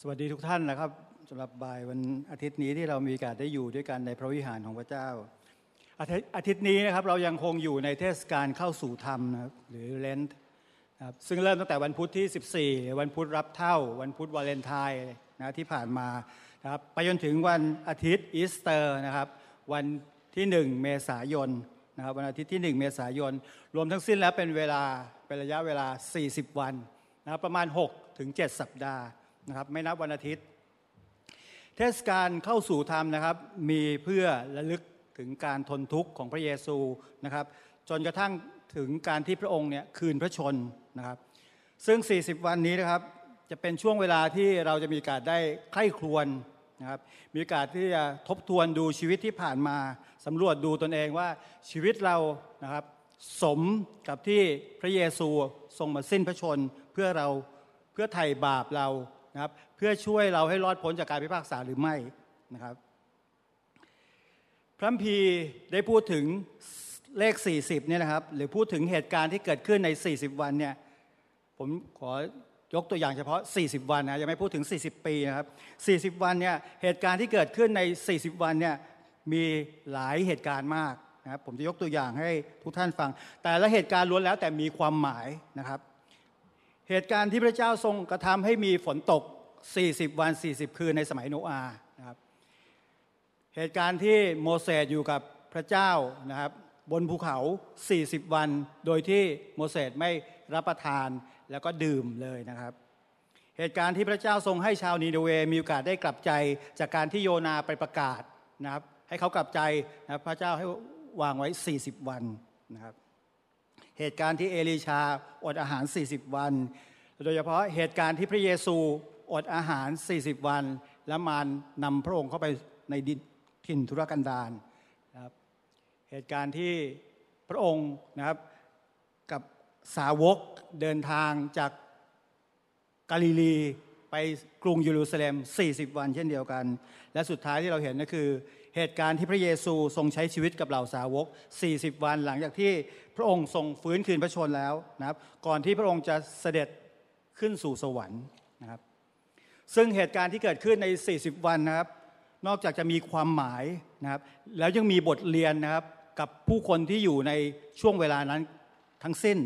สวัสดีทุกท่านนะครับสำหรับบ่ายวันอาทิตย์นี้ที่เรามีโอกาสได้อยู่ด้วยกันในพระวิหารของพระเจ้าอาทิตย์อาทิตย์นี้นะครับเรายังคงอยู่ในเทศกาลเข้าสู่ธรรมนะครับหรือ Lent นะครับซึ่งเริ่มตั้งแต่วันพุธที่ 14 วันพุธรับเถ้า วันพุธวาเลนไทน์นะที่ผ่านมานะครับไปจนถึงวันอาทิตย์อีสเตอร์นะครับวันที่ 1 เมษายนนะครับวันอาทิตย์ที่ 1 เมษายน รวมทั้งสิ้นแล้วเป็นเวลาเป็นระยะเวลา 40 วันนะครับประมาณ6ถึง7สัปดาห์ นะครับไม่นับวันอาทิตย์ เทศกาลเข้าสู่ธรรมนะครับ มีเพื่อระลึกถึงการทนทุกข์ของพระเยซูนะครับ จนกระทั่งถึงการที่พระองค์เนี่ยคืนพระชนนะครับ ซึ่ง 40 วันนี้นะครับจะเป็นช่วงเวลาที่เราจะมีโอกาสได้ใคร่ครวญนะครับมีโอกาสที่จะทบทวนดูชีวิตที่ผ่านมาสำรวจดูตนเองว่าชีวิตเรานะครับสมกับที่พระเยซูทรงมาสิ้นพระชนเพื่อเราเพื่อไถ่บาปเรา นะครับเพื่อช่วยเราให้รอดพ้นจากการพิพากษาหรือไม่นะครับพระคัมภีได้พูดถึงเลข 40เนี่ยนะครับหรือพูดถึงเหตุการณ์ที่เกิดขึ้นใน 40 วันเนี่ยผมขอยกตัวอย่างเฉพาะ 40 วันนะยังไม่พูดถึง 40 ปีนะครับ 40 วันเนี่ยเหตุการณ์ที่เกิดขึ้นใน 40 วันเนี่ยมีหลายเหตุการณ์มากนะครับผมจะยกตัวอย่างให้ทุกท่านฟัง แต่ละเหตุการณ์ล้วนแล้วแต่มีความหมายนะครับ เหตุการณ์ที่พระเจ้าทรงกระทำให้มีฝนตก 40 วัน 40 คืนในสมัยโนอาห์นะครับเหตุการณ์ที่โมเสสอยู่กับพระเจ้านะครับบนภูเขา 40 วัน โดยที่โมเสสไม่รับประทานแล้วก็ดื่มเลยนะครับ เหตุการณ์ที่พระเจ้าทรงให้ชาวนีโนเวมีโอกาสได้กลับใจจากการที่โยนาไปประกาศนะครับให้เขากลับใจนะครับพระเจ้าให้วางไว้ 40 วันนะครับ เหตุการณ์ที่เอลีชาอดอาหาร 40 วัน โดยเฉพาะเหตุการณ์ที่พระเยซูอดอาหาร 40 วัน และมารนำพระองค์เข้าไปในดินถิ่นทุรกันดารนะครับเหตุการณ์ที่พระองค์นะครับกับสาวกเดินทางจากกาลิลีไปกรุงเยรูซาเล็ม 40 วันเช่นเดียวกัน และสุดท้ายที่เราเห็นก็คือ เหตุการณ์ที่พระเยซูทรงใช้ชีวิตกับเหล่าสาวก 40 วันหลังจากที่ พระองค์ทรงฟื้นคืนพระชนแล้วนะครับ ก่อนที่พระองค์จะเสด็จขึ้นสู่สวรรค์นะครับ ซึ่งเหตุการณ์ที่เกิดขึ้นใน 40 วันนะครับ นอกจากจะมีความหมายนะครับ แล้วยังมีบทเรียนนะครับกับผู้คนที่อยู่ในช่วงเวลานั้นทั้งสิ้น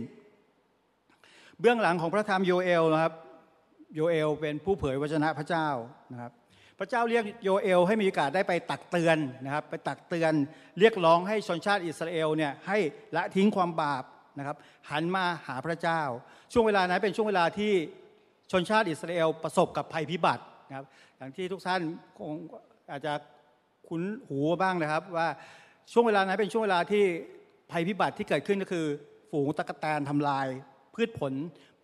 เบื้องหลังของพระธรรมโยเอลนะครับ โยเอลเป็นผู้เผยวจนะพระเจ้านะครับ พระเจ้าเรียกโยเอลให้มีโอกาสได้ไปตักเตือนนะครับ ไปตักเตือนเรียกร้องให้ชนชาติอิสราเอลเนี่ยให้ละทิ้งความบาปนะครับ หันมาหาพระเจ้า ช่วงเวลานั้นเป็นช่วงเวลาที่ชนชาติอิสราเอลประสบกับภัยพิบัตินะครับ อย่างที่ทุกท่านคงอาจจะคุ้นหูบ้างนะครับ ว่าช่วงเวลานั้นเป็นช่วงเวลาที่ภัยพิบัติที่เกิดขึ้นก็คือ ฝูงตะกแตนทำลาย พืชผล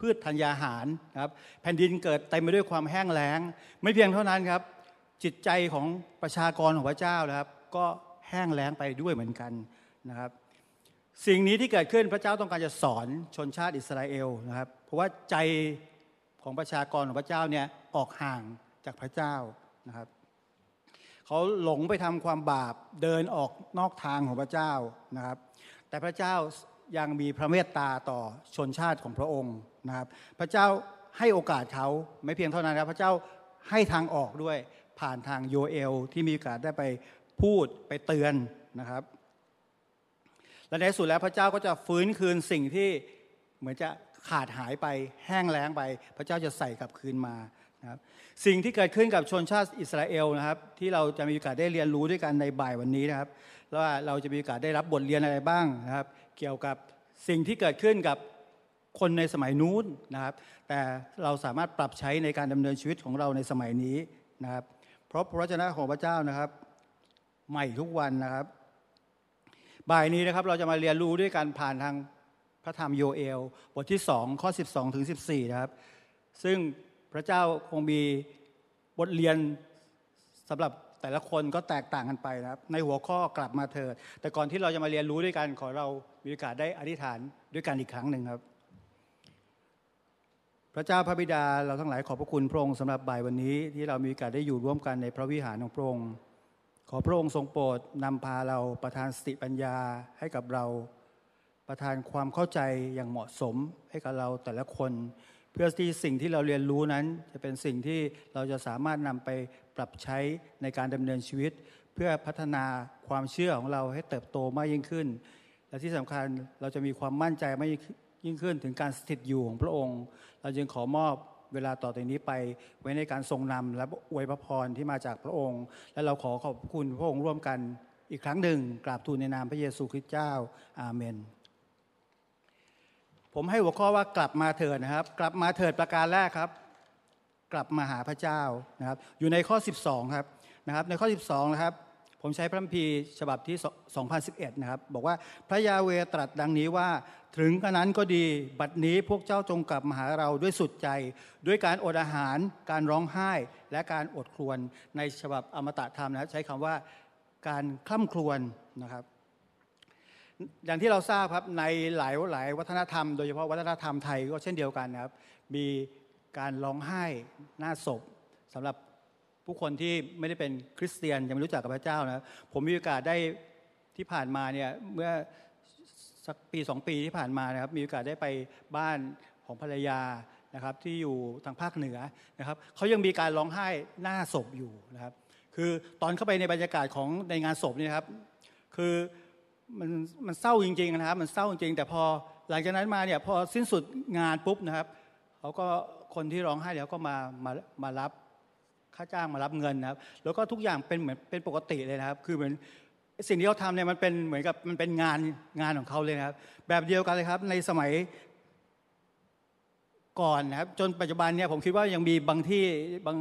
พืชธัญญาหารนะครับ แผ่นดินเกิดเต็มไปด้วยความแห้งแล้ง ไม่เพียงเท่านั้นครับ จิตใจของประชากรของพระเจ้านะครับ ก็แห้งแล้งไปด้วยเหมือนกันนะครับ สิ่งนี้ที่เกิดขึ้นพระเจ้าต้องการจะสอนชนชาติอิสราเอลนะครับ เพราะว่าใจของประชากรของพระเจ้าเนี่ยออกห่างจากพระเจ้านะครับเขาหลงไปทำความบาปเดินออกนอกทางของพระเจ้านะครับ แต่พระเจ้ายังมีพระเมตตาต่อชนชาติของพระองค์นะครับ พระเจ้าให้โอกาสเขาไม่เพียงเท่านั้นครับพระเจ้าให้ทางออกด้วย ผ่านทางโยเอลที่มีโอกาสได้ไปพูดไปเตือนนะครับ และในสุดแล้วพระเจ้าก็จะฟื้นคืนสิ่งที่เหมือนจะขาดหายไปแห้งแล้งไป พระเจ้าจะใส่กลับคืนมานะครับสิ่งที่เกิดขึ้นกับชนชาติอิสราเอลนะครับ ที่เราจะมีโอกาสได้เรียนรู้ด้วยกันในบ่ายวันนี้นะครับว่าเราจะมีโอกาสได้รับบทเรียนอะไรบ้างนะครับ เกี่ยวกับสิ่งที่เกิดขึ้นกับคนในสมัยนู้นนะครับ แต่เราสามารถปรับใช้ในการดำเนินชีวิตของเราในสมัยนี้นะครับ เพราะพระวจนะของพระเจ้านะครับ ใหม่ทุกวันนะครับ บ่ายนี้นะครับเราจะมาเรียนรู้ด้วยกันผ่านทางพระธรรมโยเอล บทที่ 2 ข้อ 12 ถึง 14 นะครับ ซึ่งพระเจ้าคงมีบทเรียนสำหรับแต่ละคนก็แตกต่างกันไปนะครับ ในหัวข้อกลับมาเถิด แต่ก่อนที่เราจะมาเรียนรู้ด้วยกันขอเรามีโอกาสได้อธิษฐานด้วยกันอีกครั้งหนึ่งครับ พระเจ้าพระบิดาเราทั้งหลายขอบพระคุณพระองค์สำหรับบ่ายวันนี้ที่เรามีโอกาสได้อยู่ร่วมกันในพระวิหารของพระองค์ ขอพระองค์ทรงโปรดนำพาเราประทานสติปัญญาให้กับเรา ประทานความเข้าใจอย่างเหมาะสมให้กับเราแต่ละคน เพื่อที่สิ่งที่เราเรียนรู้นั้น จะเป็นสิ่งที่เราจะสามารถนำไปปรับใช้ในการดำเนินชีวิต เพื่อพัฒนาความเชื่อของเราให้เติบโตมากยิ่งขึ้น และที่สำคัญเราจะมีความมั่นใจมาก ยิ่งขึ้นถึงการสถิตอยู่ของพระองค์ เราจึงขอมอบเวลาต่อจากนี้ไปไว้ในการทรงนำและอวยพระพรที่มาจากพระองค์ และเราขอขอบคุณพระองค์ร่วมกันอีกครั้งหนึ่งกราบทูลในนามพระเยซูคริสต์เจ้าอาเมน ผมให้หัวข้อว่ากลับมาเถิดนะครับ กลับมาเถิดประการแรกครับ กลับมาหาพระเจ้านะครับ อยู่ในข้อ 12 ครับนะครับ ในข้อ 12 นะครับ ผมใช้พระคัมภีร์ฉบับที่ 2011 นะครับ บอกว่าพระยาเวตรัสดังนี้ว่า ถึงกระนั้นก็ดี บัดนี้พวกเจ้าจงกลับมาหาเราด้วยสุดใจ ด้วยการอดอาหาร การร้องไห้ และการอดครวญในฉบับอมตะธรรมนะใช้คำว่าการคล่ำครวญนะครับ อย่างที่เราทราบครับในหลายหลายวัฒนธรรม โดยเฉพาะวัฒนธรรมไทยก็เช่นเดียวกันนะครับ มีการร้องไห้หน้าศพสำหรับ ผู้คนที่ไม่ได้เป็นคริสเตียนยังไม่รู้จักกับพระเจ้านะผมมีโอกาสได้ที่ผ่านมาเนี่ยเมื่อสักปีสองปีที่ผ่านมานะครับ มีโอกาสได้ไปบ้านของภรรยานะครับ ที่อยู่ทางภาคเหนือนะครับเขายังมีการร้องไห้หน้าศพอยู่นะครับ คือตอนเข้าไปในบรรยากาศของในงานศพนี่ครับคือมันมันเศร้าจริงๆนะครับ มันเศร้าจริงแต่พอหลังจากนั้นมาเนี่ยพอสิ้นสุดงานปุ๊บนะครับเขาก็คนที่ร้องไห้เดี๋ยวก็มามามารับ ค่าจ้างมารับเงินนะครับ แล้วก็ทุกอย่างเป็นเหมือนเป็นปกติเลยนะครับ คือเหมือนสิ่งที่เขาทำเนี่ยมันเป็นเหมือนกับมันเป็นงานงานของเขาเลยนะครับ แบบเดียวกันเลยครับ ในสมัย ก่อนนะครับจนปัจจุบันเนี่ยผมคิดว่ายังมีบางที่บาง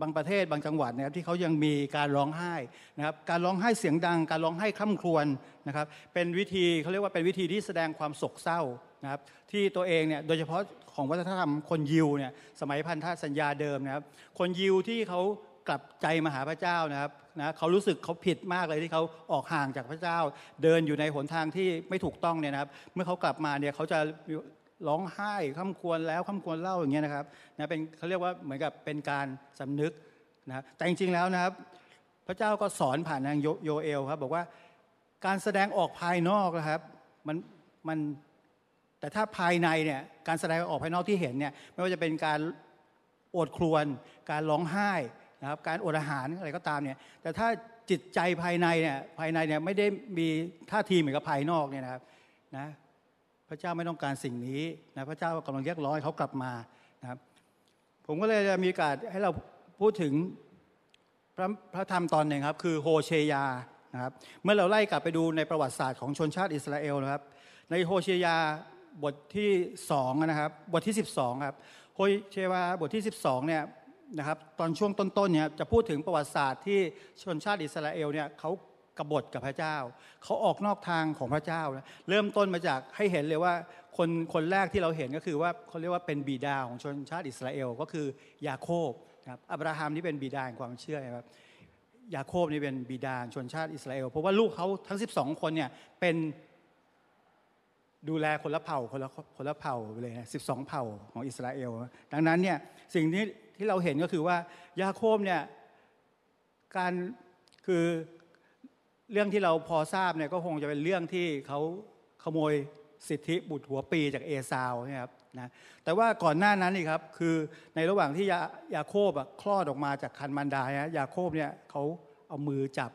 บางประเทศบางจังหวัดนะครับที่เขายังมีการร้องไห้นะครับการร้องไห้เสียงดัง การร้องไห้คร่ำครวญนะครับเป็นวิธีเขาเรียกว่าเป็นวิธีที่แสดงความโศกเศร้านะครับที่ตัวเองเนี่ยโดยเฉพาะของวัฒนธรรมคนยิวเนี่ยสมัยพันธสัญญาเดิมนะครับคนยิวที่เขากลับใจมาหาพระเจ้านะครับนะเขารู้สึกเขาผิดมากเลยที่เขาออกห่างจากพระเจ้า เดินอยู่ในหนทางที่ไม่ถูกต้องเนี่ยนะครับ เมื่อเขากลับมาเนี่ยเขาจะ ร้องไห้ข้ามควรแล้วข้ามควรเล่าอย่างเงี้ยนะครับนะเป็นเขาเรียกว่าเหมือนกับเป็นการสำนึกนะแต่จริงๆแล้วนะครับ พระเจ้าก็สอนผ่านนางโยเอลครับบอกว่าการแสดงออกภายนอกนะครับมันมันแต่ถ้าภายในเนี่ยการแสดงออกภายนอกที่เห็นเนี่ยไม่ว่าจะเป็นการโอดครวน การร้องไห้นะครับการอดอาหารอะไรก็ตามเนี่ยแต่ถ้าจิตใจภายในเนี่ยภายในเนี่ยไม่ได้มีท่าทีเหมือนกับภายนอกเนี่ยนะครับนะ พระเจ้าไม่ต้องการสิ่งนี้นะพระเจ้ากำลังเรียกร้องเขากลับมานะครับผมก็เลยจะมีโอกาสให้เราพูดถึงพระพระธรรมตอนหนึ่งครับคือโฮเชยานะครับเมื่อเราไล่กลับไปดูในประวัติศาสตร์ของชนชาติอิสราเอลนะครับ ในโฮเชยาบทที่สองนะครับบทที่ 12ครับโฮเชยาบทที่ 12เนี่ยนะครับตอนช่วงต้นๆเนี่ยจะพูดถึงประวัติศาสตร์ที่ชนชาติอิสราเอลเนี่ยเขา กบฏกับพระเจ้า เขาออกนอกทางของพระเจ้านะเริ่มต้นมาจากให้เห็นเลยว่าคนคนแรกที่เราเห็นก็คือว่าเขาเรียกว่าเป็นบิดาของชนชาติอิสราเอลก็คือยาโคบนะครับอับราฮัมนี่เป็นบิดาแห่งความเชื่อครับยาโคบนี่เป็นบิดาชนชาติอิสราเอลเพราะว่าลูกเขาทั้ง 12 คนเนี่ยเป็นดูแลคนละเผ่าคนละคนละเผ่าไปเลยนะสิบสองเผ่าของอิสราเอล ดังนั้นเนี่ยสิ่งที่ที่เราเห็นก็คือว่ายาโคบเนี่ยการคือ เรื่องที่เราพอทราบเนี่ยก็คงจะเป็นเรื่องที่เขาขโมยสิทธิบุตรหัวปีจากเอซาวนะครับนะแต่ว่าก่อนหน้านั้นนี่ครับคือในระหว่างที่ยายาโคบคลอดออกมาจากคันมันดาฮะยาโคบเนี่ยเขาเอามือจับ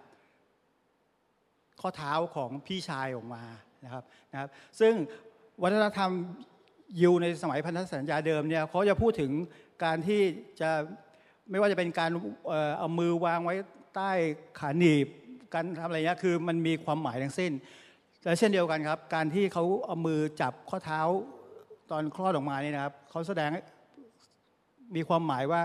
ข้อเท้าของพี่ชายออกมานะครับนะครับ ซึ่งวัฒนธรรมยิวในสมัยพันธสัญญาเดิมเนี่ยเขาจะพูดถึงการที่จะไม่ว่าจะเป็นการเอามือวางไว้ใต้ขาหนีบ การทำอะไรเงี้ยคือมันมีความหมายทั้งสิ้น และเช่นเดียวกันครับ การที่เขาเอามือจับข้อเท้าตอนคลอดออกมาเนี่ยนะครับเขาแสดงมีความหมายว่า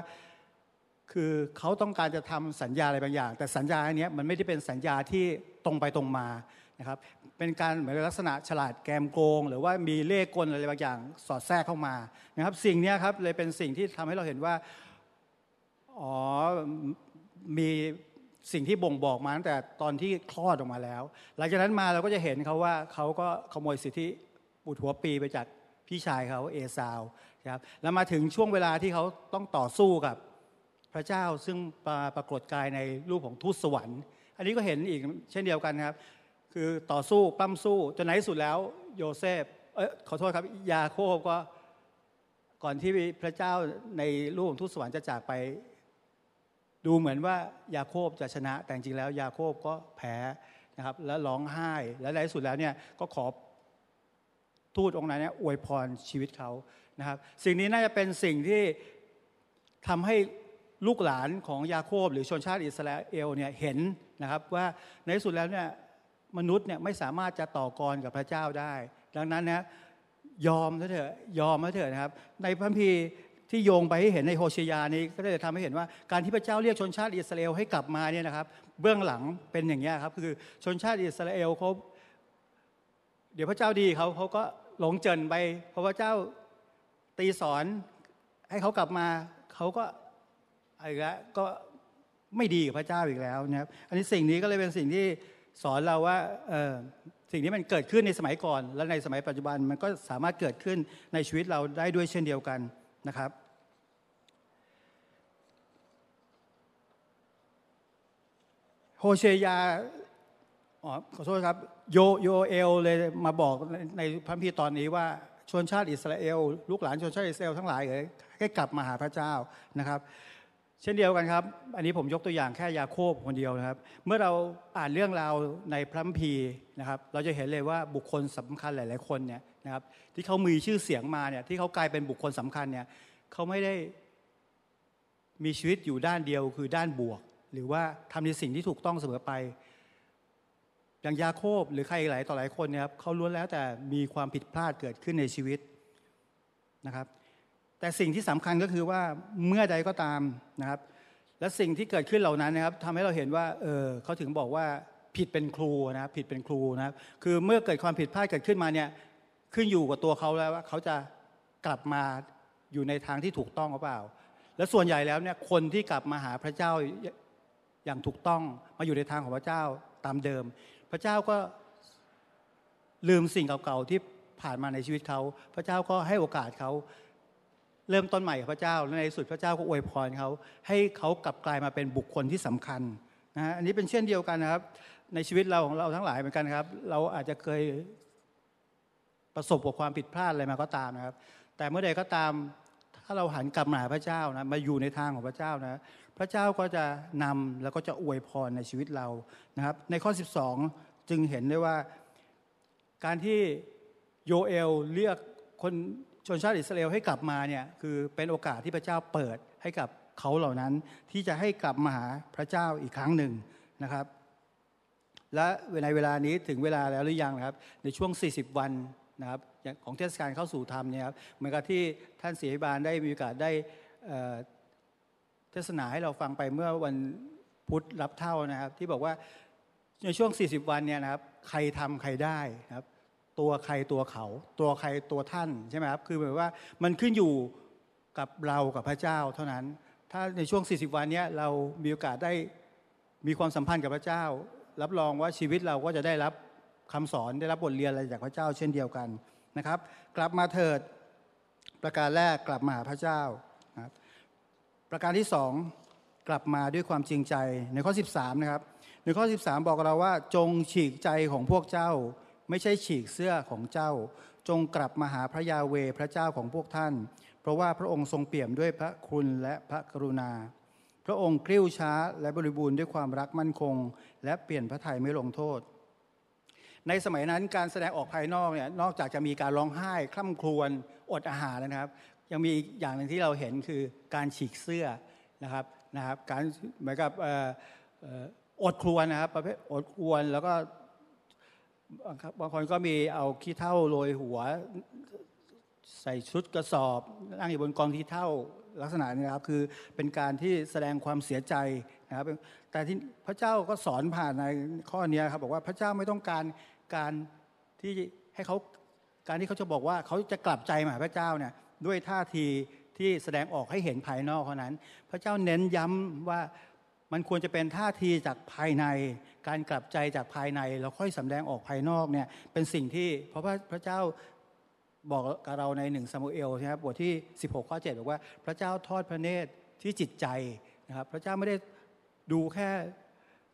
คือเขาต้องการจะทำสัญญาอะไรบางอย่าง แต่สัญญาอันนี้มันไม่ได้เป็นสัญญาที่ตรงไปตรงมานะครับเป็นการเหมือนลักษณะฉลาดแกมโกง หรือว่ามีเล่ห์กลอะไรบางอย่างสอดแทรกเข้ามานะครับ สิ่งนี้ครับเลยเป็นสิ่งที่ทำให้เราเห็นว่าอ๋อมี สิ่งที่บ่งบอกมาตั้งแต่ตอนที่คลอดออกมาแล้ว หลังจากนั้นมาเราก็จะเห็นเขาว่าเขาก็ขโมยสิทธิบุตรหัวปีไปจากพี่ชายเขาเอซาวครับแล้วมาถึงช่วงเวลาที่เขาต้องต่อสู้กับพระเจ้าซึ่งปราปรากฏกายในรูปของทูตสวรรค์ อันนี้ก็เห็นอีกเช่นเดียวกันครับ คือต่อสู้ปั้มสู้จนในที่สุดแล้วโยเซฟเออขอโทษครับยาโคบก็ก่อนที่พระเจ้าในรูปของทูตสวรรค์จะจากไป ดูเหมือนว่ายาโคบจะชนะ แต่จริงแล้วยาโคบก็แพ้นะครับ แล้วร้องไห้และในที่สุดแล้วเนี่ยก็ขอทูตองค์นั้นเนี่ยอวยพรชีวิตเขานะครับ สิ่งนี้น่าจะเป็นสิ่งที่ทำให้ลูกหลานของยาโคบ หรือชนชาติอิสราเอลเนี่ยเห็นนะครับว่าในที่สุดแล้วเนี่ยมนุษย์เนี่ยไม่สามารถจะต่อกรกับพระเจ้าได้ ดังนั้นนะยอมเถอะยอมเถอะนะครับ ในพระคัมภีร์ ที่โยงไปให้เห็นในโฮเชยานี้ก็ได้ทำให้เห็นว่าการที่พระเจ้าเรียกชนชาติอิสราเอลให้กลับมาเนี่ยนะครับ เบื้องหลังเป็นอย่างนี้ครับคือชนชาติอิสราเอลเขาเดี๋ยวพระเจ้าดีเขาเขาก็หลงเจินไปเพราะพระเจ้าตีสอนให้เขากลับมาเขาก็อะไรละก็ไม่ดีกับพระเจ้าอีกแล้วนะครับอันนี้สิ่งนี้ก็เลยเป็นสิ่งที่สอนเราว่าสิ่งนี้มันเกิดขึ้นในสมัยก่อน และในสมัยปัจจุบันมันก็สามารถเกิดขึ้นในชีวิตเราได้ด้วยเช่นเดียวกัน นะครับโฮเชยาอ๋อขอโทษครับโยโยเอลเลยมาบอกในพระพีตอนนี้ว่าชนชาติอิสราเอล ลูกหลานชนชาติอิสราเอลทั้งหลายเลยให้กลับมาหาพระเจ้านะครับ เช่นเดียวกันครับ อันนี้ผมยกตัวอย่างแค่ยาโคบคนเดียวนะครับ เมื่อเราอ่านเรื่องราวในพระคัมภีนะครับ เราจะเห็นเลยว่าบุคคลสำคัญหลาย ๆ คนเนี่ย นะครับที่เขามีชื่อเสียงมาเนี่ยที่เขากลายเป็นบุคคลสำคัญเนี่ยเขาไม่ได้มีชีวิตอยู่ด้านเดียวคือด้านบวก หรือว่าทำในสิ่งที่ถูกต้องเสมอไป อย่างยาโคบหรือใครหลายต่อหลายคนเนี่ยครับเขาล้วนแล้วแต่มีความผิดพลาดเกิดขึ้นในชีวิตนะครับ แต่สิ่งที่สำคัญก็คือว่าเมื่อใดก็ตามนะครับ และสิ่งที่เกิดขึ้นเหล่านั้นนะครับทำให้เราเห็นว่าเออเขาถึงบอกว่าผิดเป็นครูนะครับผิดเป็นครูนะครับคือเมื่อเกิดความผิดพลาดเกิดขึ้นมาเนี่ย ขึ้นอยู่กับตัวเขาแล้วว่าเขาจะกลับมาอยู่ในทางที่ถูกต้องหรือเปล่า และส่วนใหญ่แล้วเนี่ยคนที่กลับมาหาพระเจ้าอย่างถูกต้องมาอยู่ในทางของพระเจ้าตามเดิม พระเจ้าก็ลืมสิ่งเก่าๆที่ผ่านมาในชีวิตเขา พระเจ้าก็ให้โอกาสเขาเริ่มต้นใหม่กับพระเจ้าและในสุดพระเจ้าก็อวยพรเขาให้เขากลับกลายมาเป็นบุคคลที่สำคัญนะฮะอันนี้เป็นเช่นเดียวกันนะครับ ในชีวิตเราของเราทั้งหลายเหมือนกันครับ เราอาจจะเคย ประสบกับความผิดพลาดอะไรมาก็ตามนะครับ แต่เมื่อใดก็ตามถ้าเราหันกลับมาหาพระเจ้านะมาอยู่ในทางของพระเจ้านะพระเจ้าก็จะนำแล้วก็จะอวยพรในชีวิตเรานะครับ ในข้อ 12 จึงเห็นได้ว่าการที่โยเอลเรียกคนชนชาติอิสราเอลให้กลับมาเนี่ยคือเป็นโอกาสที่พระเจ้าเปิดให้กับเขาเหล่านั้น ที่จะให้กลับมาหาพระเจ้าอีกครั้งหนึ่งนะครับ และในเวลานี้ถึงเวลาแล้วหรือยังนะครับ ในช่วง 40 วัน นะครับของเทศกาลเข้าสู่ธรรมเนี่ยครับเหมือนกับที่ท่านศรีบาลได้มีโอกาสได้เทศนาให้เราฟังไปเมื่อวันพุธรับเท่านะครับ ที่บอกว่าในช่วง 40 วันเนี่ยนะครับใครทำใครได้นะครับ ตัวใครตัวเขา ตัวใครตัวท่านใช่ไหมครับคือหมายว่ามันขึ้นอยู่กับเรากับพระเจ้าเท่านั้น ถ้าในช่วง 40 วันนี้เรามีโอกาสได้มีความสัมพันธ์กับพระเจ้า รับรองว่าชีวิตเราก็จะได้รับ คำสอนได้รับบทเรียนอะไรจากพระเจ้าเช่นเดียวกันนะครับ กลับมาเถิดประการแรกกลับมาหาพระเจ้านะครับประการที่สองกลับมาด้วยความจริงใจในข้อ 13 นะครับ ในข้อ 13 บอกเราว่า จงฉีกใจของพวกเจ้า ไม่ใช่ฉีกเสื้อของเจ้า จงกลับมาหาพระยาเวพระเจ้าของพวกท่าน เพราะว่าพระองค์ทรงเปี่ยมด้วยพระคุณและพระกรุณา พระองค์กริ้วช้าและบริบูรณ์ด้วยความรักมั่นคง และเปลี่ยนพระทัยไม่ลงโทษ ในสมัยนั้นการแสดงออกภายนอกเนี่ยนอกจากจะมีการร้องไห้คล่ำครวญอดอาหารแล้วนะครับ ยังมีอีกอย่างหนึ่งที่เราเห็นคือการฉีกเสื้อนะครับนะครับ การเหมือนกับอดครวญนะครับประเภทอดครวญแล้วก็บางคนก็มีเอาขี้เท่าโรยหัว ใส่ชุดกระสอบนั่งอยู่บนกองขี้เท่าลักษณะนี้ครับคือเป็นการที่แสดงความเสียใจนะครับแต่ที่พระเจ้าก็สอนผ่านในข้อนี้ครับบอกว่าพระเจ้าไม่ต้องการ การที่ให้เขาการที่เขาจะบอกว่าเขาจะกลับใจมาพระเจ้าเนี่ยด้วยท่าทีที่แสดงออกให้เห็นภายนอกเท่านั้น พระเจ้าเน้นย้ำว่ามันควรจะเป็นท่าทีจากภายใน การกลับใจจากภายในแล้วค่อยสำแดงออกภายนอกเนี่ยเป็นสิ่งที่เพราะพระเจ้าบอกกับเราในหนึ่งซามูเอลนะครับบทที่ 16 ข้อ 7 บอกว่าพระเจ้าทอดพระเนตรที่จิตใจนะครับพระเจ้าไม่ได้ดูแค่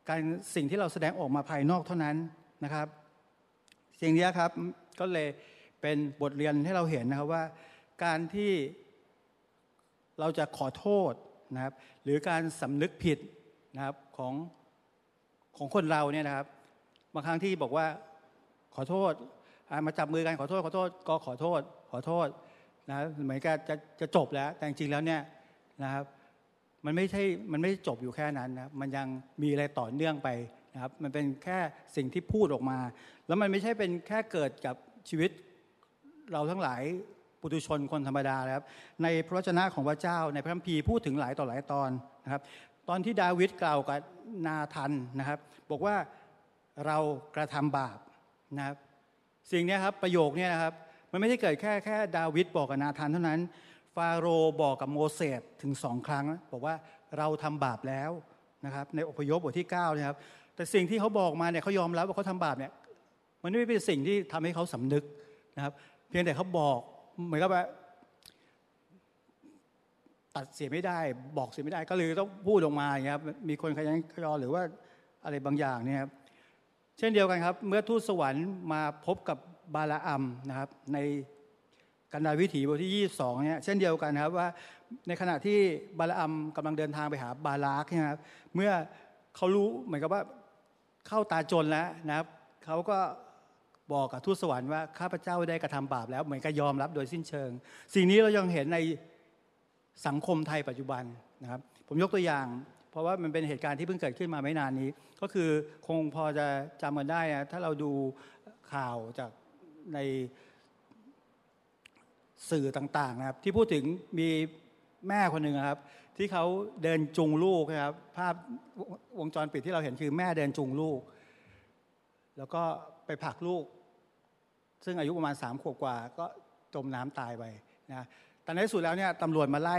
การสิ่งที่เราแสดงออกมาภายนอกเท่านั้นนะครับ สิ่งนี้ครับก็เลยเป็นบทเรียนให้เราเห็นนะครับว่า การที่เราจะขอโทษนะครับ หรือการสำนึกผิดนะครับของของคนเราเนี่ยนะครับบางครั้งที่บอกว่าขอโทษมาจับมือกันขอโทษขอโทษก็ขอโทษ ขอโทษนะเหมือนกับจะจะจบแล้ว แต่จริงแล้วเนี่ยนะครับ มันไม่ใช่มันไม่จบอยู่แค่นั้นนะมันยังมีอะไรต่อเนื่องไป นะครับมันเป็นแค่สิ่งที่พูดออกมา แล้วมันไม่ใช่เป็นแค่เกิดกับชีวิตเราทั้งหลายปุถุชนคนธรรมดาครับ ในพระวจนะของพระเจ้าในพระคัมภีร์พูดถึงหลายต่อหลายตอนนะครับ ตอนที่ดาวิดกล่าวกับนาธันนะครับ บอกว่าเรากระทำบาปนะครับ สิ่งนี้ครับประโยคนี้นะครับ มันไม่ได้เกิดแค่แค่ดาวิดบอกกับนาธานเท่านั้น ฟาโรห์บอกกับโมเสสถึงสองครั้ง บอกว่าเราทำบาปแล้วนะครับ ในอพยพบทที่9นะครับ แต่สิ่งที่เขาบอกมาเนี่ยเขายอมรับว่าเขาทำบาปเนี่ยมันไม่เป็นสิ่งที่ทำให้เขาสำนึกนะครับ เพียงแต่เขาบอกเหมือนกับว่าตัดเสียไม่ได้ บอกเสียไม่ได้ก็เลยต้องพูดออกมาอย่างเงี้ยมีคนขยันขยอหรือว่าอะไรบางอย่างเนี่ยครับเช่นเดียวกันครับ เมื่อทูตสวรรค์มาพบกับบาลาอัมนะครับ ในกันดาวิถีบทที่ 22เนี่ยเช่นเดียวกันครับว่าในขณะที่บาลาอัมกำลังเดินทางไปหาบาลากนะครับ เมื่อเขารู้เหมือนกับว่า เข้าตาจนแล้วนะครับเขาก็บอกกับทูตสวรรค์ว่าข้าพเจ้าได้กระทำบาปแล้ว เหมือนกับยอมรับโดยสิ้นเชิง สิ่งนี้เรายังเห็นในสังคมไทยปัจจุบันนะครับ ผมยกตัวอย่าง เพราะว่ามันเป็นเหตุการณ์ที่เพิ่งเกิดขึ้นมาไม่นานนี้ ก็คือคงพอจะจำกันได้นะถ้าเราดูข่าวจากในสื่อต่างๆนะครับ ที่พูดถึงมีแม่คนหนึ่งครับ ที่เขาเดินจูงลูกนะครับ ภาพวงจรปิดที่เราเห็นคือแม่เดินจูงลูก แล้วก็ไปผลักลูก ซึ่งอายุประมาณสามขวบกว่าก็จมน้ำตายไปนะแต่ในที่สุดแล้วเนี่ยตำรวจมาไล่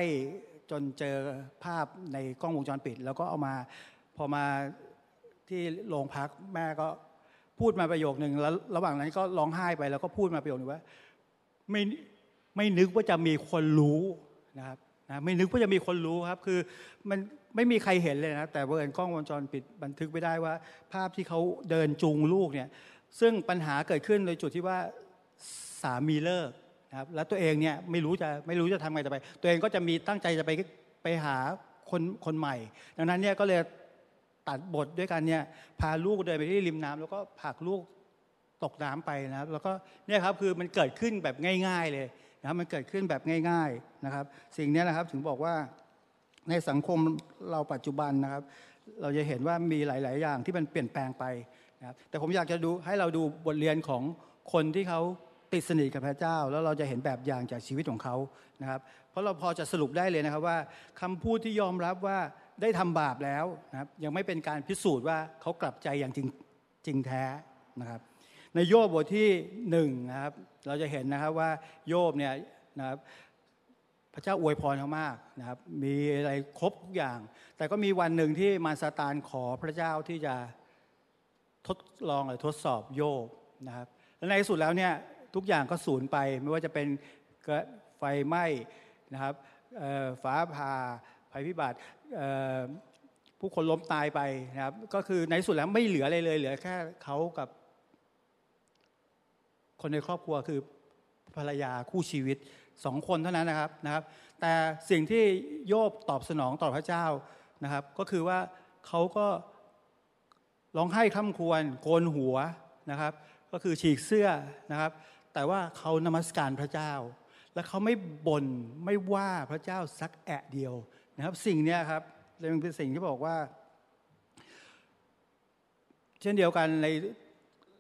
จนเจอภาพในกล้องวงจรปิด แล้วก็เอามาพอมาที่โรงพักแม่ก็พูดมาประโยคหนึ่งแล้วระหว่างนั้นก็ร้องไห้ไปแล้วก็พูดมาประโยคนึงว่าไม่ไม่นึกว่าจะมีคนรู้นะครับ นะไม่นึกว่าจะมีคนรู้ครับ คือมันไม่มีใครเห็นเลยนะ แต่เบอร์กล้องวงจรปิดบันทึกไม่ได้ว่า ภาพที่เขาเดินจูงลูกเนี่ย ซึ่งปัญหาเกิดขึ้นโดยจุดที่ว่าสามีเลิกนะครับ แล้วตัวเองเนี่ยไม่รู้จะไม่รู้จะทำไงต่อไป ตัวเองก็จะมีตั้งใจจะไปไปหาคนคนใหม่ ดังนั้นเนี่ยก็เลยตัดบทด้วยกันเนี่ยพาลูกเดินไปที่ริมน้ำแล้วก็ผลักลูกตกน้ำไปนะครับ แล้วก็เนี่ยครับคือมันเกิดขึ้นแบบง่าย ๆเลย นะครับมันเกิดขึ้นแบบง่ายๆนะครับ สิ่งนี้นะครับถึงบอกว่าในสังคมเราปัจจุบันนะครับ เราจะเห็นว่ามีหลาย ๆ อย่างที่มันเปลี่ยนแปลงไปนะครับแต่ผมอยากจะดูให้เราดูบทเรียนของคนที่เขาติดสนิทกับพระเจ้า แล้วเราจะเห็นแบบอย่างจากชีวิตของเขานะครับ เพราะเราพอจะสรุปได้เลยนะครับว่าคำพูดที่ยอมรับว่าได้ทำบาปแล้วนะครับยังไม่เป็นการพิสูจน์ว่าเขากลับใจอย่างจริงจริงแท้นะครับ ในโยบบทที่หนึ่งนะครับ เราจะเห็นนะครับว่าโยบเนี่ยนะครับพระเจ้าอวยพรเขามากนะครับ มีอะไรครบทุกอย่าง แต่ก็มีวันหนึ่งที่มารซาตานขอพระเจ้าที่จะทดลองหรือทดสอบโยบนะครับและในที่สุดแล้วเนี่ยทุกอย่างก็สูญไปไม่ว่าจะเป็นไฟไหม้นะครับฟ้าผ่าภัยพิบัติผู้คนล้มตายไปนะครับ ก็คือในสุดแล้วไม่เหลืออะไรเลย เหลือแค่เขากับ คนในครอบครัวคือภรรยาคู่ชีวิตสองคนเท่านั้นนะครับนะครับ แต่สิ่งที่โยบตอบสนองต่อพระเจ้านะครับ ก็คือว่าเขาก็ร้องไห้คร่ำควรโกนหัวนะครับ ก็คือฉีกเสื้อนะครับ แต่ว่าเขานมัสการพระเจ้า และเขาไม่บน่นไม่ว่าพระเจ้าสักแอะเดียวนะครับ สิ่งนี้ครับเลยเป็นสิ่งที่บอกว่า เช่นเดียวกันใน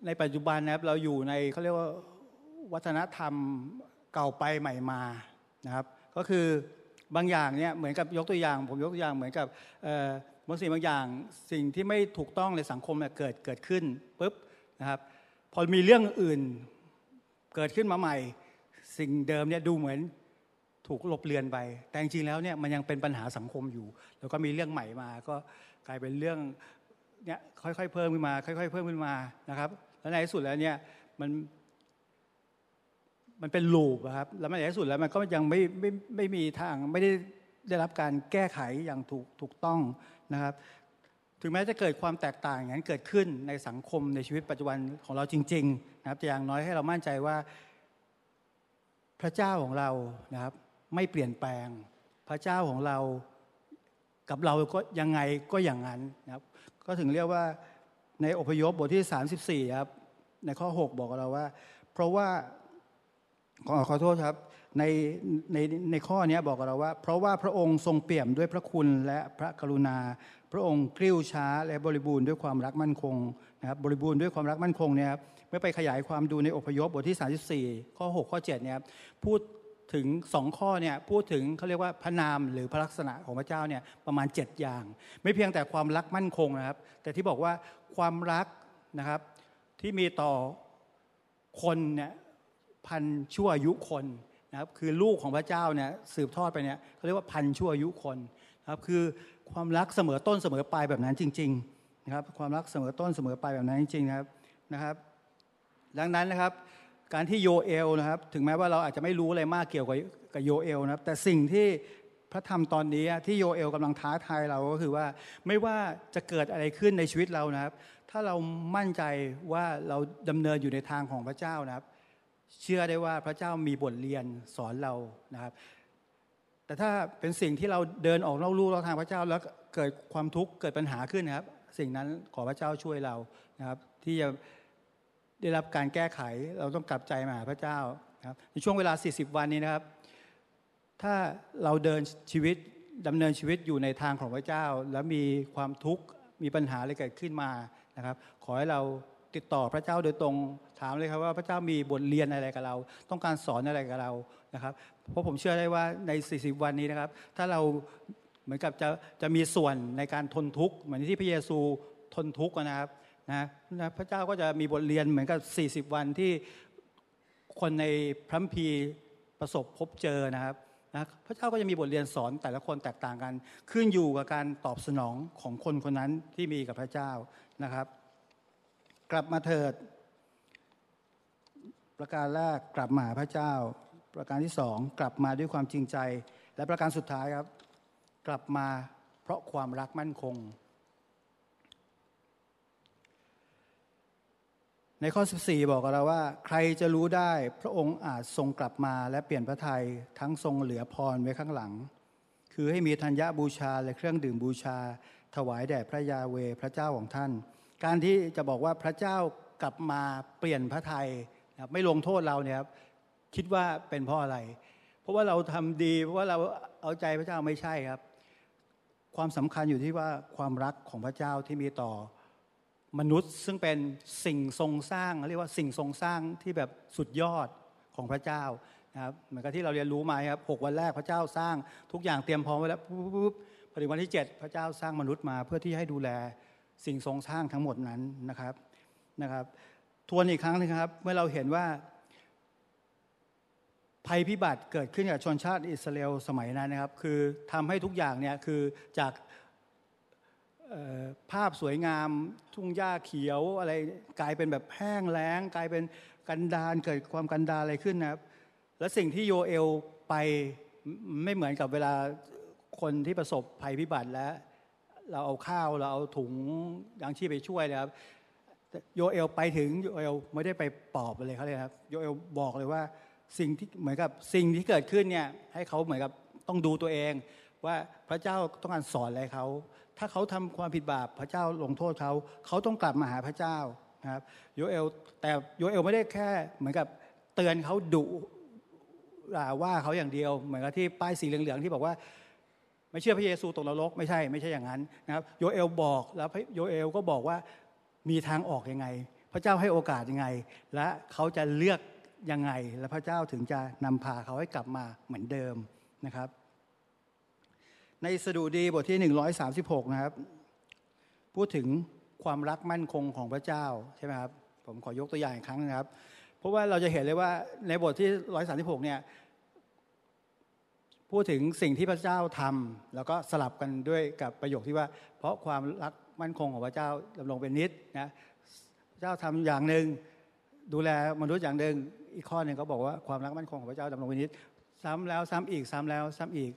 ในปัจจุบันนะครับเราอยู่ในเขาเรียกว่าวัฒนธรรมเก่าไปใหม่มานะครับก็คือบางอย่างเนี่ยเหมือนกับยกตัวอย่าง ผมยกตัวอย่างเหมือนกับบางสิ่งบางอย่างสิ่งที่ไม่ถูกต้องในสังคมเนี่ยเกิดเกิดขึ้นปุ๊บนะครับพอมีเรื่องอื่นเกิดขึ้นมาใหม่ สิ่งเดิมเนี่ยดูเหมือนถูกลบเลือนไป แต่จริงๆแล้วเนี่ยมันยังเป็นปัญหาสังคมอยู่ แล้วก็มีเรื่องใหม่มา ก็กลายเป็นเรื่องเนี่ยค่อยๆเพิ่มขึ้นมา ค่อย ๆ เพิ่มขึ้นมานะครับ แล้วในที่สุดแล้วเนี่ยมันมันเป็นลูปครับแล้วในที่สุดแล้วมันก็ยังไม่ไม่ไม่มีทางไม่ได้ได้รับการแก้ไขอย่างถูกถูกต้องนะครับ ถึงแม้จะเกิดความแตกต่างอย่างนั้นเกิดขึ้นในสังคมในชีวิตปัจจุบันของเราจริง ๆ นะครับแต่อย่างน้อยให้เรามั่นใจว่า พระเจ้าของเรานะครับ ไม่เปลี่ยนแปลง พระเจ้าของเรากับเราก็ยังไงก็อย่างนั้นนะครับ ก็ถึงเรียกว่า ในอพยพบทที่ 34 ครับ ในข้อ 6 บอกกับเราว่า เพราะว่าขอขอโทษครับในในในข้อนี้บอกกับเราว่า เพราะว่าพระองค์ทรงเปี่ยมด้วยพระคุณและพระกรุณา พระองค์กริ้วช้าและบริบูรณ์ด้วยความรักมั่นคงนะครับบริบูรณ์ด้วยความรักมั่นคงเนี่ยครับเมื่อไปขยายความดูในอพยพบทที่ 34 ข้อ 6 ข้อ7เนี่ยครับพูดถึงสองข้อเนี่ยพูดถึงเขาเรียกว่าพระนามหรือพระลักษณะของพระเจ้าเนี่ยประมาณ 7 อย่าง ไม่เพียงแต่ความรักมั่นคงนะครับ แต่ที่บอกว่า ความรักนะครับ ที่มีต่อคนเนี่ยพันชั่วอายุคนนะครับ คือลูกของพระเจ้าเนี่ยสืบทอดไปเนี่ยเขาเรียกว่าพันชั่วอายุคนนะครับ คือความรักเสมอต้นเสมอปลายแบบนั้นจริง ๆ นะครับ ความรักเสมอต้นเสมอปลายแบบนั้นจริง ๆ นะครับนะครับ ดังนั้นนะครับ การที่โยเอลนะครับ ถึงแม้ว่าเราอาจจะไม่รู้อะไรมากเกี่ยวกับกับโยเอลนะครับ แต่สิ่งที่ ระธรรมตอนนี้ที่โยเอลกำลังท้าทายเราก็คือว่าไม่ว่าจะเกิดอะไรขึ้นในชีวิตเรานะครับ ถ้าเรามั่นใจว่าเราดำเนินอยู่ในทางของพระเจ้านะครับ เชื่อได้ว่าพระเจ้ามีบทเรียนสอนเรานะครับ แต่ถ้าเป็นสิ่งที่เราเดินออกนอกลู่นอกทางพระเจ้าแล้วเกิดความทุกข์เกิดปัญหาขึ้นนะครับ สิ่งนั้นขอพระเจ้าช่วยเรานะครับ ที่จะได้รับการแก้ไขเราต้องกลับใจมาหาพระเจ้านะครับในช่วงเวลา 40 วันนี้นะครับ ถ้าเราเดินชีวิตดำเนินชีวิตอยู่ในทางของพระเจ้า แล้วมีความทุกข์มีปัญหาอะไรเกิดขึ้นมานะครับ ขอให้เราติดต่อพระเจ้าโดยตรงถามเลยครับว่าพระเจ้ามีบทเรียนอะไรกับเรา ต้องการสอนอะไรกับเรานะครับ เพราะผมเชื่อได้ว่าใน 40 วันนี้นะครับ ถ้าเราเหมือนกับจะจะมีส่วนในการทนทุกข์เหมือนที่พระเยซูทนทุกข์นะครับนะพระเจ้าก็จะมีบทเรียนเหมือนกับ 40 วันที่คนในพระพีประสบพบเจอนะครับ นะพระเจ้าก็จะมีบทเรียนสอนแต่ละคนแตกต่างกัน ขึ้นอยู่กับการตอบสนองของคนคนนั้นที่มีกับพระเจ้านะครับ กลับมาเถิด ประการแรกกลับมาหาพระเจ้า ประการที่สองกลับมาด้วยความจริงใจ และประการสุดท้ายครับ กลับมาเพราะความรักมั่นคง ในข้อ 14 บอกกับเราว่า ใครจะรู้ได้พระองค์อาจทรงกลับมาและเปลี่ยนพระทัยทั้งทรงเหลือพรไว้ข้างหลัง คือให้มีธัญญาบูชาและเครื่องดื่มบูชา ถวายแด่พระยาเวพระเจ้าของท่าน การที่จะบอกว่าพระเจ้ากลับมาเปลี่ยนพระทัยไม่ลงโทษเราเนี่ยครับคิดว่าเป็นเพราะอะไร เพราะว่าเราทำดีเพราะว่าเราเอาใจพระเจ้าไม่ใช่ครับ ความสำคัญอยู่ที่ว่าความรักของพระเจ้าที่มีต่อ มนุษย์ซึ่งเป็นสิ่งทรงสร้างเรียกว่าสิ่งทรงสร้างที่แบบสุดยอดของพระเจ้านะครับเหมือนกับที่เราเรียนรู้มาครับหกวันแรกพระเจ้าสร้างทุกอย่างเตรียมพร้อมไว้แล้วปุ๊บพอถึงวันที่ 7 พระเจ้าสร้างมนุษย์มา เพื่อที่ให้ดูแลสิ่งทรงสร้างทั้งหมดนั้นนะครับนะครับ ทวนอีกครั้งนึงครับ เมื่อเราเห็นว่า ภัยพิบัติเกิดขึ้นกับชนชาติอิสราเอลสมัยนั้นนะครับ คือทำให้ทุกอย่างเนี่ยคือจาก ภาพสวยงามทุ่งหญ้าเขียวอะไรกลายเป็นแบบแห้งแล้ง กลายเป็นกันดานเกิดความกันดานอะไรขึ้นนะครับ และสิ่งที่โยเอลไปไม่เหมือนกับเวลาคนที่ประสบภัยพิบัติแล้ว เราเอาข้าวเราเอาถุงยางชีพไปช่วยนะครับ โยเอลไปถึงโยเอลไม่ได้ไปปอบอะไรเขาเลยครับโยเอลบอกเลยว่าสิ่งที่เหมือนกับสิ่งที่เกิดขึ้นเนี่ยให้เขาเหมือนกับต้องดูตัวเอง ว่าพระเจ้าต้องการสอนอะไรเขา ถ้าเขาทำความผิดบาปพระเจ้าลงโทษเขา เขาต้องกลับมาหาพระเจ้านะครับโยเอลแต่โยเอลไม่ได้แค่เหมือนกับเตือนเขาดุว่าเขาอย่างเดียว เหมือนกับที่ป้ายสีเหลืองๆที่บอกว่า ไม่เชื่อพระเยซูตกนรกไม่ใช่ไม่ใช่อย่างนั้นนะครับโยเอลบอกแล้วโยเอลก็บอกว่ามีทางออกยังไง พระเจ้าให้โอกาสยังไง และเขาจะเลือกยังไง และพระเจ้าถึงจะนำพาเขาให้กลับมาเหมือนเดิมนะครับ ในสดุดีบทที่ 136 นะครับ พูดถึงความรักมั่นคงของพระเจ้าใช่ไหมครับ ผมขอยกตัวอย่างอีกครั้งนะครับ เพราะว่าเราจะเห็นเลยว่าในบทที่ 136 เนี่ย พูดถึงสิ่งที่พระเจ้าทำแล้วก็สลับกันด้วยกับประโยคที่ว่า เพราะความรักมั่นคงของพระเจ้าดำรงเป็นนิดนะพระเจ้าทำอย่างหนึ่งดูแลมนุษย์อย่างหนึ่งอีกข้อหนึ่งก็บอกว่าความรักมั่นคงของพระเจ้าดำรงเป็นนิดซ้ำแล้วซ้ำอีกซ้ำแล้วซ้ำอีก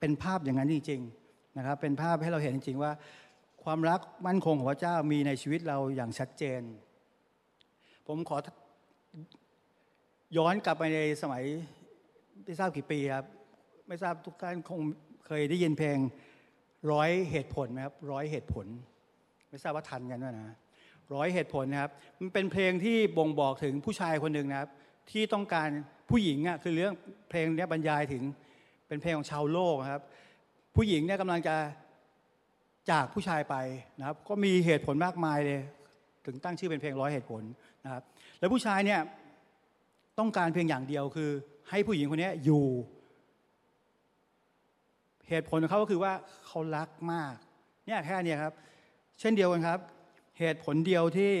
เป็นภาพอย่างนั้นจริงๆนะครับเป็นภาพให้เราเห็นจริงๆว่า ความรักมั่นคงของพระเจ้ามีในชีวิตเราอย่างชัดเจน ผมขอย้อนกลับไปในสมัยที่ทราบกี่ปีครับไม่ทราบทุกท่านคงเคยได้ยินเพลงร้อยเหตุผลไหมครับร้อยเหตุผล ไม่ทราบว่าทันกันไหมนะร้อยเหตุผลนะครับมันเป็นเพลงที่บ่งบอกถึงผู้ชายคนหนึ่งนะครับ ที่ต้องการผู้หญิงอะคือเรื่องเพลงนี้บรรยายถึง เป็นเพลงของชาวโลกครับ ผู้หญิงเนี่ยกำลังจะจากผู้ชายไปนะครับ ก็มีเหตุผลมากมายเลย ถึงตั้งชื่อเป็นเพลงร้อยเหตุผลนะครับ แล้วผู้ชายเนี่ยต้องการเพียงอย่างเดียวคือ ให้ผู้หญิงคนนี้อยู่ เหตุผลของเขาก็คือว่าเขารักมาก เนี่ยแค่นี้ครับ เช่นเดียวกันครับ เหตุผลเดียวที่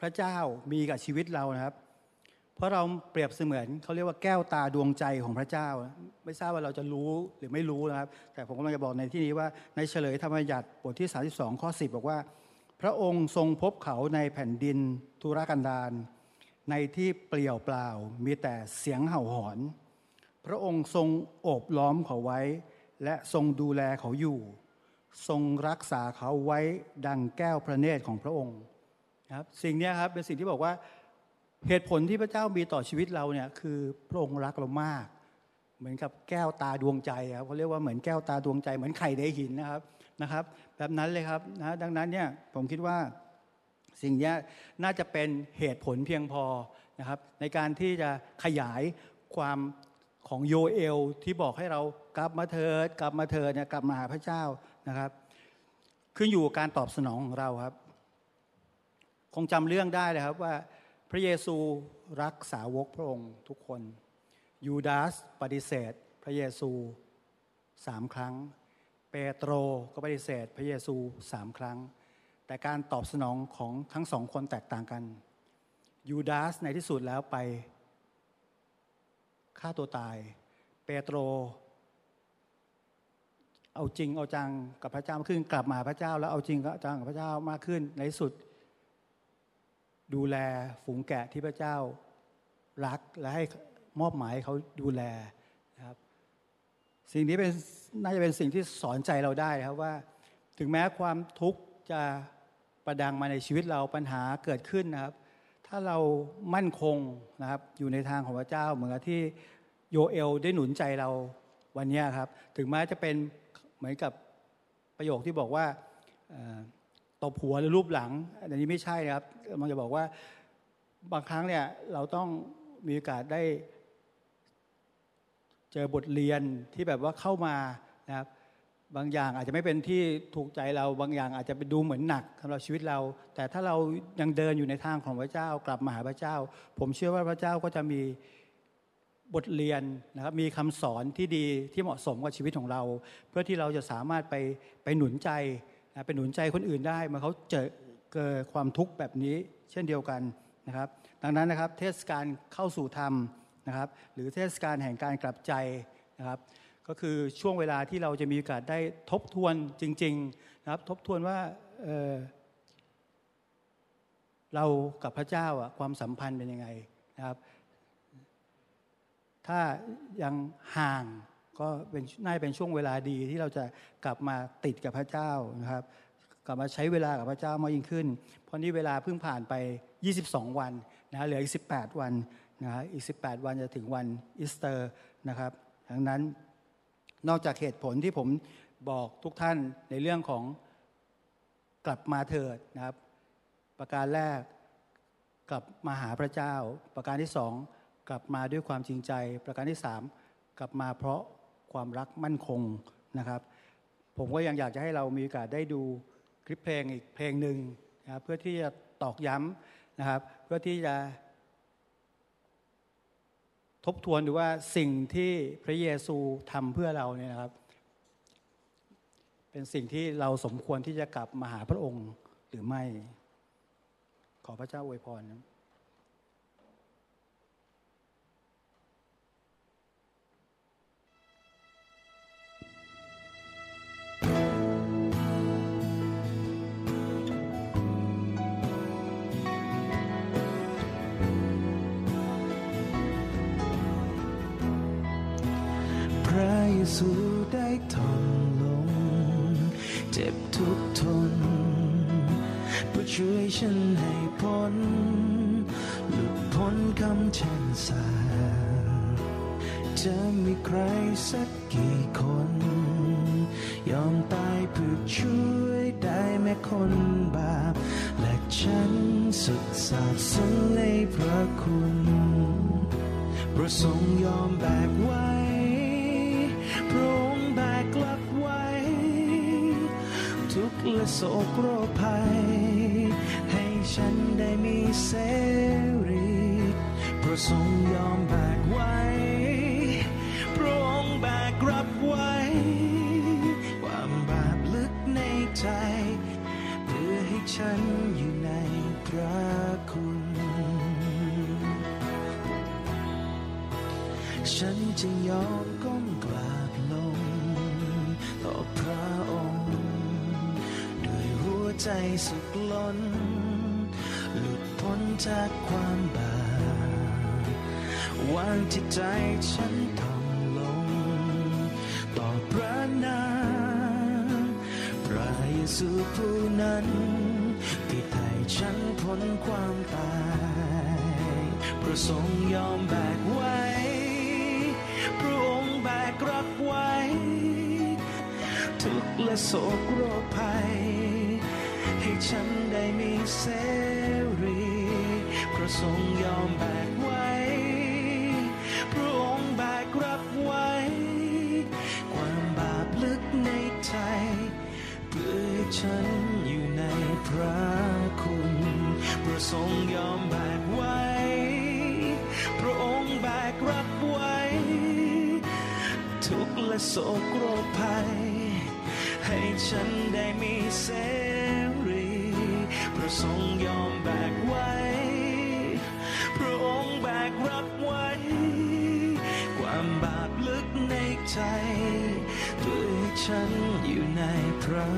พระเจ้ามีกับชีวิตเรานะครับ เพราะเราเปรียบเสมือนเขาเรียกว่าแก้วตาดวงใจของพระเจ้า ไม่ทราบว่าเราจะรู้หรือไม่รู้นะครับ แต่ผมกำลังจะบอกในที่นี้ว่าในเฉลยธรรมบัญญัติบทที่ 32 ข้อ 10 บอกว่า พระองค์ทรงพบเขาในแผ่นดินทุรกันดารในที่เปลี่ยวเปล่ามีแต่เสียงเห่าหอน พระองค์ทรงโอบล้อมเขาไว้ และทรงดูแลเขาอยู่ ทรงรักษาเขาไว้ดังแก้วพระเนตรของพระองค์ครับสิ่งนี้ครับเป็นสิ่งที่บอกว่า เหตุผลที่พระเจ้ามีต่อชีวิตเราเนี่ยคือพระองค์รักเรามาก เหมือนกับแก้วตาดวงใจครับเขาเรียกว่าเหมือนแก้วตาดวงใจ เหมือนไข่ในหินนะครับนะครับ แบบนั้นเลยครับนะดังนั้นเนี่ยผมคิดว่าสิ่งนี้น่าจะเป็นเหตุผลเพียงพอนะครับ ในการที่จะขยายความของโยเอลที่บอกให้เรากลับมาเถิด กลับมาเถิดเนี่ยกลับมาหาพระเจ้านะครับขึ้นอยู่กับการตอบสนองของเราครับ คงจำเรื่องได้เลยครับว่า พระเยซูรักสาวกพระองค์ทุกคน ยูดาสปฏิเสธ พระเยซูสามครั้ง เปโตรก็ปฏิเสธ พระเยซูสามครั้ง แต่การตอบสนองของทั้งสองคนแตกต่างกัน ยูดาสในที่สุดแล้วไปฆ่าตัวตาย เปโตร เอาจริงเอาจังกับพระเจ้ามากขึ้นกลับมาพระเจ้า แล้วเอาจริงเอาจังกับพระเจ้ามากขึ้นในที่สุด ดูแลฝูงแกะที่พระเจ้ารักและให้มอบหมายเขาดูแลนะครับสิ่งนี้เป็นน่าจะเป็นสิ่งที่สอนใจเราได้ครับว่า ถึงแม้ความทุกข์จะประดังมาในชีวิตเราปัญหาเกิดขึ้นนะครับ ถ้าเรามั่นคงนะครับอยู่ในทางของพระเจ้า เหมือนกับที่โยเอลได้หนุนใจเราวันนี้ครับ ถึงแม้จะเป็นเหมือนกับประโยคที่บอกว่า ตบหัวหรือรูปหลัง อันนี้ไม่ใช่นะครับ มันจะบอกว่าบางครั้งเนี่ยเราต้องมีโอกาสได้ เจอบทเรียนที่แบบว่าเข้ามานะครับบางอย่างอาจจะไม่เป็นที่ถูกใจเรา บางอย่างอาจจะไปดูเหมือนหนักสำหรับชีวิตเรา แต่ถ้าเรายังเดินอยู่ในทางของพระเจ้ากลับมาหาพระเจ้า ผมเชื่อว่าพระเจ้าก็จะมีบทเรียนนะครับมีคำสอนที่ดีที่เหมาะสมกับชีวิตของเรา เพื่อที่เราจะสามารถไปไปหนุนใจ เป็นหนุนใจคนอื่นได้เมื่อเขาเจอเกิดความทุกข์แบบนี้เช่นเดียวกันนะครับ ดังนั้นนะครับเทศกาลเข้าสู่ธรรมนะครับ หรือเทศกาลแห่งการกลับใจนะครับ ก็คือช่วงเวลาที่เราจะมีโอกาสได้ทบทวนจริง ๆนะครับ ทบทวนว่าเเรากับพระเจ้าความสัมพันธ์เป็นยังไงนะครับ ถ้ายังห่าง ก็เป็นน่าจะเป็นช่วงเวลาดีที่เราจะกลับมาติดกับพระเจ้านะครับ กลับมาใช้เวลากับพระเจ้ามากยิ่งขึ้น เพราะนี่เวลาเพิ่งผ่านไป 22 วันนะเหลืออีก 18 วันนะอีก 18 วันจะถึงวันอีสเตอร์นะครับดังนั้นนอกจากเหตุผลที่ผมบอกทุกท่านในเรื่องของกลับมาเถิดนะครับ ประการแรกกลับมาหาพระเจ้า ประการที่สองกลับมาด้วยความจริงใจ ประการที่สามกลับมาเพราะ ความรักมั่นคงนะครับ ผมก็ยังอยากจะให้เรามีโอกาสได้ดูคลิปเพลงอีกเพลงหนึ่งนะครับเพื่อที่จะตอกย้ำนะครับ เพื่อที่จะ ทบทวนดูว่าสิ่งที่พระเยซูทำเพื่อเราเนี่ยนะครับ เป็นสิ่งที่เราสมควรที่จะกลับมาหาพระองค์หรือไม่ ขอพระเจ้าอวยพรนะ สูได้ทนลง เจ็บทุกทนเพื่อช่วยฉันให้พ้น หลุดพ้นคำเช่นสาจะมีใครสักกี่คน ยอมตายเพื่อช่วยได้แม้คนบาป และฉันสุดสาบสนในพระคุณประสงค์ยอมแบกไว้ โศกโรคภัย ให้ฉันได้มีเสรีประสงยอมแบกไว้พระองค์แบกรับไว้ ความบาปลึกในใจ เพื่อให้ฉันอยู่ในพระคุณฉันจึงยอม ใจสุดล้น หลุดพ้นจากความบาปวางจิตใจฉันทำลง ต่อพระนามพระเยซูผู้นั้น ที่ไถ่ฉันพ้นความตายประสงค์ยอมแบกไว้พระองค์แบกรับไว้ ทุกข์และโศกโรคภัย ให้ฉันได้มีเสรีพระทรงยอมแบกไว้ พระองค์แบกรับไว้ ความบาปลึกในใจเพื่อให้ฉันอยู่ในพระคุณ พระทรงยอมแบกไว้ พระองค์แบกรับไว้ ทุกข์และโศกโรคภัย ให้ฉันได้มีเสรี ระทรงยอมแบกไว้ พระองค์แบกรับไว้ ความบาปลึกในใจด้วยฉันอยู่ในพระ